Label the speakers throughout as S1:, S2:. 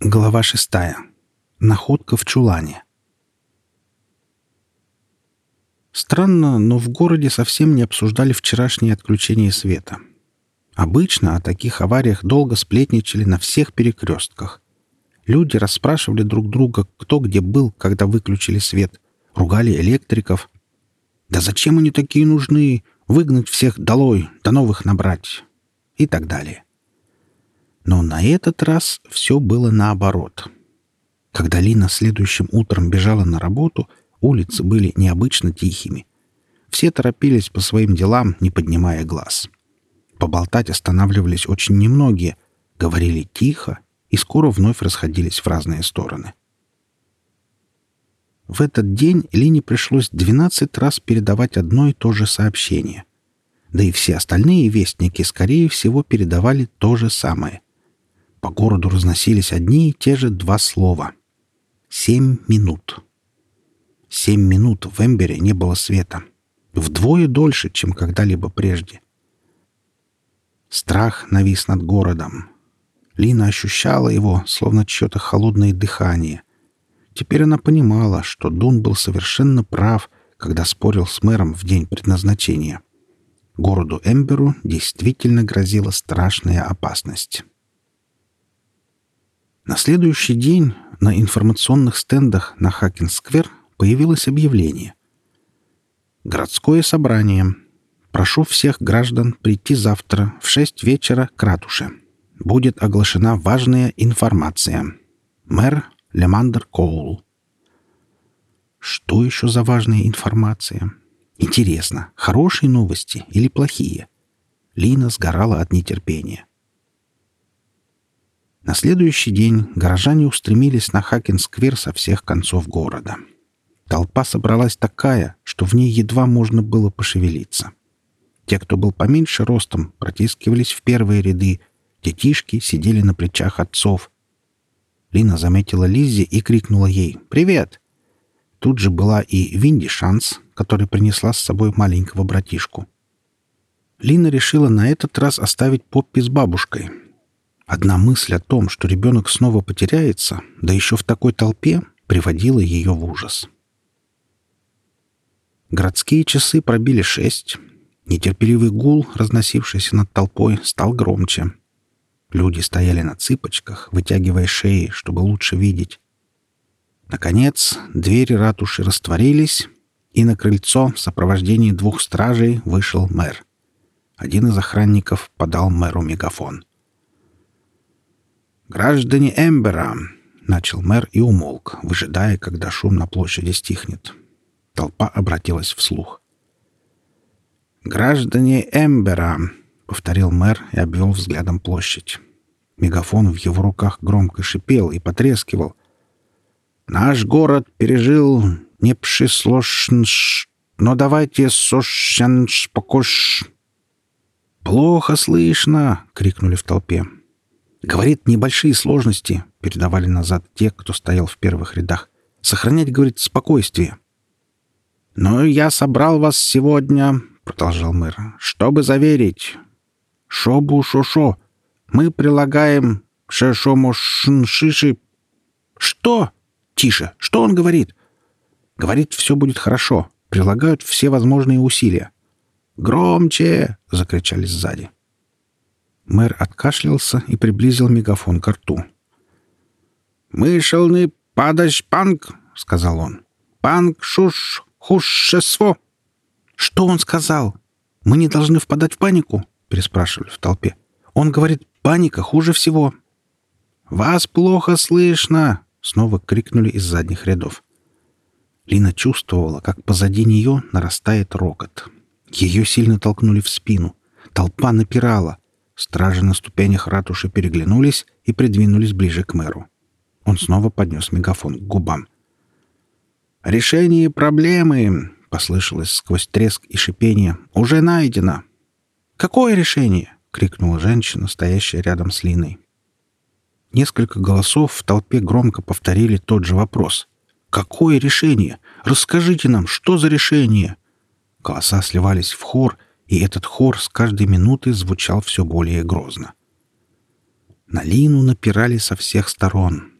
S1: Глава шестая. Находка в чулане. Странно, но в городе совсем не обсуждали вчерашнее отключение света. Обычно о таких авариях долго сплетничали на всех перекрестках. Люди расспрашивали друг друга, кто где был, когда выключили свет, ругали электриков. «Да зачем они такие нужны? Выгнать всех долой, до новых набрать!» и так далее. Но на этот раз все было наоборот. Когда Лина следующим утром бежала на работу, улицы были необычно тихими. Все торопились по своим делам, не поднимая глаз. Поболтать останавливались очень немногие, говорили тихо и скоро вновь расходились в разные стороны. В этот день Лине пришлось 12 раз передавать одно и то же сообщение. Да и все остальные вестники, скорее всего, передавали то же самое. По городу разносились одни и те же два слова. Семь минут. Семь минут в Эмбере не было света. Вдвое дольше, чем когда-либо прежде. Страх навис над городом. Лина ощущала его, словно чье-то холодное дыхание. Теперь она понимала, что Дун был совершенно прав, когда спорил с мэром в день предназначения. Городу Эмберу действительно грозила страшная опасность. На следующий день на информационных стендах на Хакин-сквер появилось объявление. Городское собрание. Прошу всех граждан прийти завтра в 6 вечера к ратуше. Будет оглашена важная информация. Мэр Лемандер Коул. Что еще за важная информация? Интересно, хорошие новости или плохие? Лина сгорала от нетерпения. На следующий день горожане устремились на Хакен-сквер со всех концов города. Толпа собралась такая, что в ней едва можно было пошевелиться. Те, кто был поменьше ростом, протискивались в первые ряды, детишки сидели на плечах отцов. Лина заметила Лиззи и крикнула ей «Привет!». Тут же была и Винди Шанс, которая принесла с собой маленького братишку. Лина решила на этот раз оставить Поппи с бабушкой, Одна мысль о том, что ребенок снова потеряется, да еще в такой толпе, приводила ее в ужас. Городские часы пробили шесть. Нетерпеливый гул, разносившийся над толпой, стал громче. Люди стояли на цыпочках, вытягивая шеи, чтобы лучше видеть. Наконец, двери ратуши растворились, и на крыльцо в сопровождении двух стражей вышел мэр. Один из охранников подал мэру мегафон. «Граждане Эмбера!» — начал мэр и умолк, выжидая, когда шум на площади стихнет. Толпа обратилась вслух. «Граждане Эмбера!» — повторил мэр и обвел взглядом площадь. Мегафон в его руках громко шипел и потрескивал. «Наш город пережил непшислошнш, но давайте сошнш покош...» «Плохо слышно!» — крикнули в толпе. Говорит, небольшие сложности, передавали назад те, кто стоял в первых рядах. Сохранять, говорит, спокойствие. «Но я собрал вас сегодня», — продолжал мэр, — «чтобы заверить. Шобу-шо-шо. Мы прилагаем шешомо-шин-шиши». «Что?» «Тише. Что он говорит?» «Говорит, все будет хорошо. Прилагают все возможные усилия». «Громче!» — закричали сзади. Мэр откашлялся и приблизил мегафон к рту. «Мы шелны падаш панк», — сказал он. «Панк шуш хушесво». «Что он сказал? Мы не должны впадать в панику?» — переспрашивали в толпе. «Он говорит, паника хуже всего». «Вас плохо слышно!» — снова крикнули из задних рядов. Лина чувствовала, как позади нее нарастает рокот. Ее сильно толкнули в спину. Толпа напирала. Стражи на ступенях ратуши переглянулись и придвинулись ближе к мэру. Он снова поднес мегафон к губам. «Решение проблемы!» — послышалось сквозь треск и шипение. «Уже найдено!» «Какое решение?» — крикнула женщина, стоящая рядом с Линой. Несколько голосов в толпе громко повторили тот же вопрос. «Какое решение? Расскажите нам, что за решение?» Голоса сливались в хор — и этот хор с каждой минуты звучал все более грозно. На Лину напирали со всех сторон.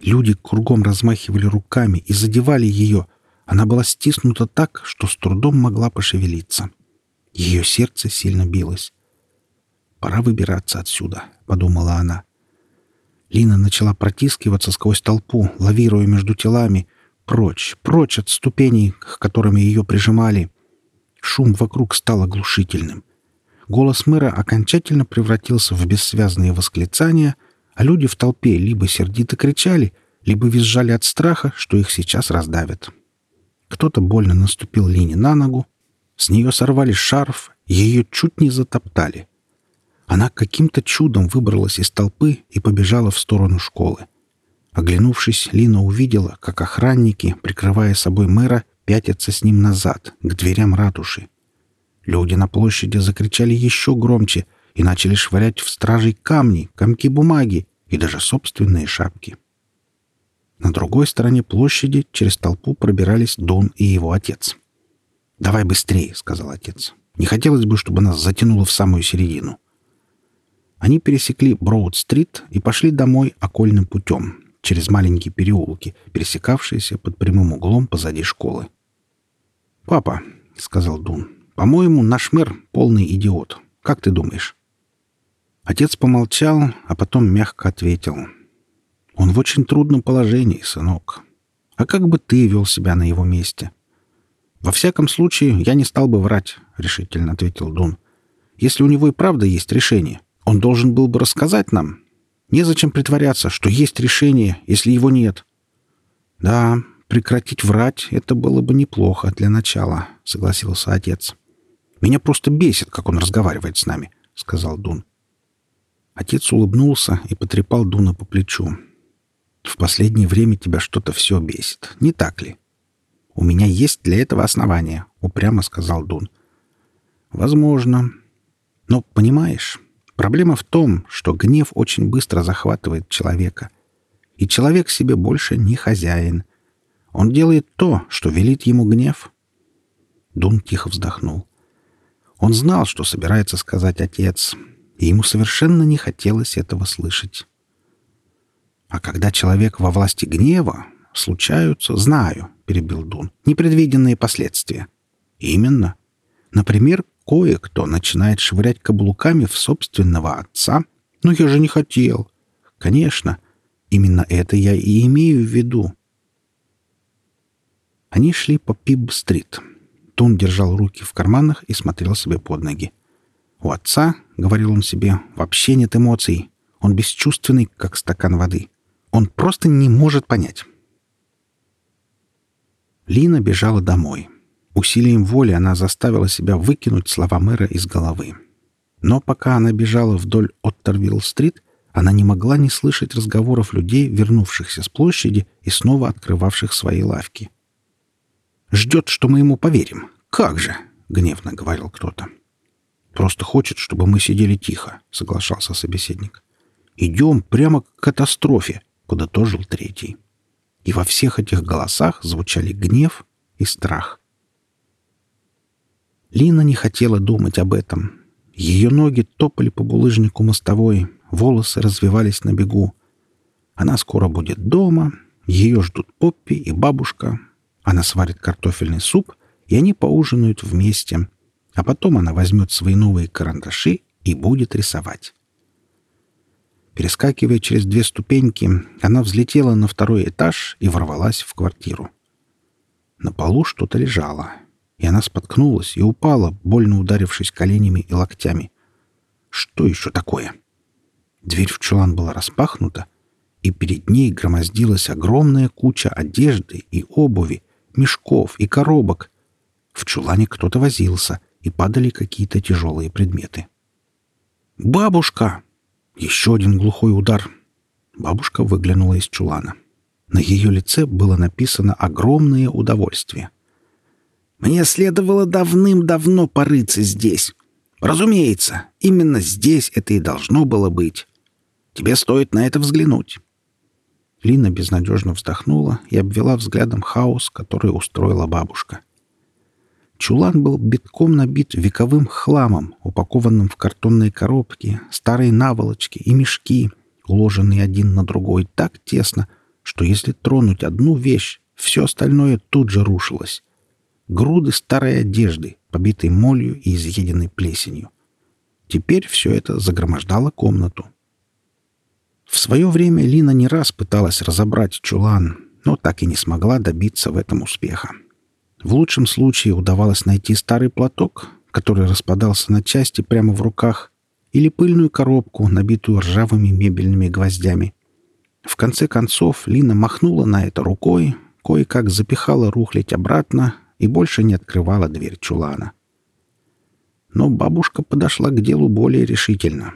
S1: Люди кругом размахивали руками и задевали ее. Она была стиснута так, что с трудом могла пошевелиться. Ее сердце сильно билось. «Пора выбираться отсюда», — подумала она. Лина начала протискиваться сквозь толпу, лавируя между телами, прочь, прочь от ступеней, к которым ее прижимали. Шум вокруг стал оглушительным. Голос мэра окончательно превратился в бессвязные восклицания, а люди в толпе либо сердито кричали, либо визжали от страха, что их сейчас раздавят. Кто-то больно наступил Лине на ногу, с нее сорвали шарф, ее чуть не затоптали — она каким-то чудом выбралась из толпы и побежала в сторону школы. Оглянувшись, Лина увидела, как охранники, прикрывая собой мэра, пятятся с ним назад, к дверям ратуши. Люди на площади закричали еще громче и начали швырять в стражей камни, комки бумаги и даже собственные шапки. На другой стороне площади через толпу пробирались Дон и его отец. «Давай быстрее», — сказал отец. «Не хотелось бы, чтобы нас затянуло в самую середину». Они пересекли Броуд-стрит и пошли домой окольным путем, через маленькие переулки, пересекавшиеся под прямым углом позади школы. «Папа», — сказал Дун, — «по-моему, наш мэр — полный идиот. Как ты думаешь?» Отец помолчал, а потом мягко ответил. «Он в очень трудном положении, сынок. А как бы ты вел себя на его месте?» «Во всяком случае, я не стал бы врать», — решительно ответил Дун. «Если у него и правда есть решение, он должен был бы рассказать нам. Незачем притворяться, что есть решение, если его нет. Да, прекратить врать — это было бы неплохо для начала, — согласился отец. Меня просто бесит, как он разговаривает с нами, — сказал Дун. Отец улыбнулся и потрепал Дуна по плечу. «В последнее время тебя что-то все бесит, не так ли?» «У меня есть для этого основания», — упрямо сказал Дун. «Возможно. Но, понимаешь, Проблема в том, что гнев очень быстро захватывает человека. И человек себе больше не хозяин. Он делает то, что велит ему гнев. Дун тихо вздохнул. Он знал, что собирается сказать отец, и ему совершенно не хотелось этого слышать. А когда человек во власти гнева, случаются, знаю, перебил Дун, непредвиденные последствия. Именно. Например, Кое-кто начинает швырять каблуками в собственного отца. Но я же не хотел. Конечно, именно это я и имею в виду. Они шли по Пиб-стрит. Тун держал руки в карманах и смотрел себе под ноги. «У отца, — говорил он себе, — вообще нет эмоций. Он бесчувственный, как стакан воды. Он просто не может понять». Лина бежала домой. Усилием воли она заставила себя выкинуть слова мэра из головы. Но пока она бежала вдоль Оттервилл-стрит, она не могла не слышать разговоров людей, вернувшихся с площади и снова открывавших свои лавки. «Ждет, что мы ему поверим. Как же!» — гневно говорил кто-то. «Просто хочет, чтобы мы сидели тихо», — соглашался собеседник. «Идем прямо к катастрофе», — подытожил третий. И во всех этих голосах звучали гнев и страх — Лина не хотела думать об этом. Ее ноги топали по булыжнику мостовой, волосы развивались на бегу. Она скоро будет дома, ее ждут Поппи и бабушка. Она сварит картофельный суп, и они поужинают вместе. А потом она возьмет свои новые карандаши и будет рисовать. Перескакивая через две ступеньки, она взлетела на второй этаж и ворвалась в квартиру. На полу что-то лежало — и она споткнулась и упала, больно ударившись коленями и локтями. Что еще такое? Дверь в чулан была распахнута, и перед ней громоздилась огромная куча одежды и обуви, мешков и коробок. В чулане кто-то возился, и падали какие-то тяжелые предметы. «Бабушка!» Еще один глухой удар. Бабушка выглянула из чулана. На ее лице было написано огромное удовольствие. Мне следовало давным-давно порыться здесь. Разумеется, именно здесь это и должно было быть. Тебе стоит на это взглянуть». Лина безнадежно вздохнула и обвела взглядом хаос, который устроила бабушка. Чулан был битком набит вековым хламом, упакованным в картонные коробки, старые наволочки и мешки, уложенные один на другой так тесно, что если тронуть одну вещь, все остальное тут же рушилось. Груды старой одежды, побитой молью и изъеденной плесенью. Теперь все это загромождало комнату. В свое время Лина не раз пыталась разобрать чулан, но так и не смогла добиться в этом успеха. В лучшем случае удавалось найти старый платок, который распадался на части прямо в руках, или пыльную коробку, набитую ржавыми мебельными гвоздями. В конце концов Лина махнула на это рукой, кое-как запихала рухлядь обратно и больше не открывала дверь чулана. Но бабушка подошла к делу более решительно.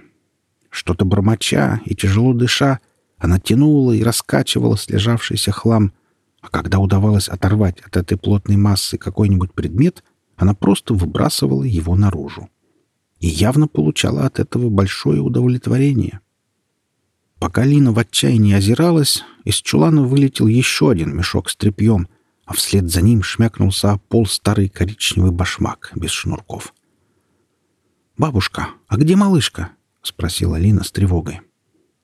S1: Что-то бормоча и тяжело дыша, она тянула и раскачивала слежавшийся хлам, а когда удавалось оторвать от этой плотной массы какой-нибудь предмет, она просто выбрасывала его наружу. И явно получала от этого большое удовлетворение. Пока Лина в отчаянии озиралась, из чулана вылетел еще один мешок с тряпьем, а вслед за ним шмякнулся о пол старый коричневый башмак без шнурков. «Бабушка, а где малышка?» — спросила Лина с тревогой.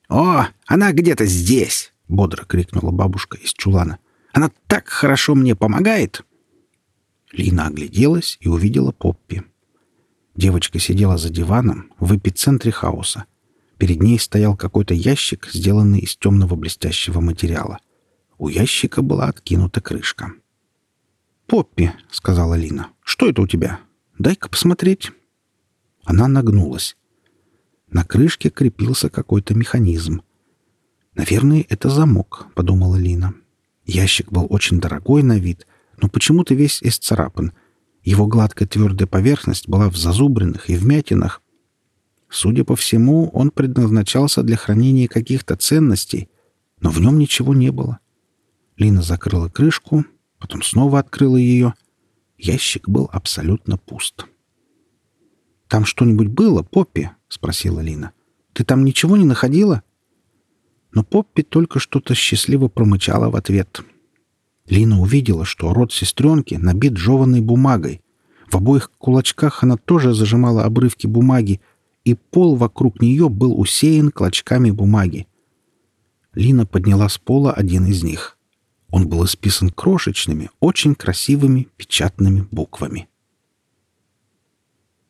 S1: «О, она где-то здесь!» — бодро крикнула бабушка из чулана. Она так хорошо мне помогает!» Лина огляделась и увидела Поппи. Девочка сидела за диваном в эпицентре хаоса. Перед ней стоял какой-то ящик, сделанный из темного блестящего материала. У ящика была откинута крышка. «Поппи», — сказала Лина, — «что это у тебя? Дай-ка посмотреть». Она нагнулась. На крышке крепился какой-то механизм. «Наверное, это замок», — подумала Лина. Ящик был очень дорогой на вид, но почему-то весь исцарапан. Его гладкая твердая поверхность была в зазубринах и вмятинах. Судя по всему, он предназначался для хранения каких-то ценностей, но в нем ничего не было. Лина закрыла крышку, потом снова открыла ее. Ящик был абсолютно пуст. «Там что-нибудь было, Поппи?» — спросила Лина. «Ты там ничего не находила?» но Поппи только что-то счастливо промычала в ответ. Лина увидела, что рот сестренки набит жеванной бумагой. В обоих кулачках она тоже зажимала обрывки бумаги, и пол вокруг нее был усеян клочками бумаги. Лина подняла с пола один из них. Он был исписан крошечными, очень красивыми печатными буквами.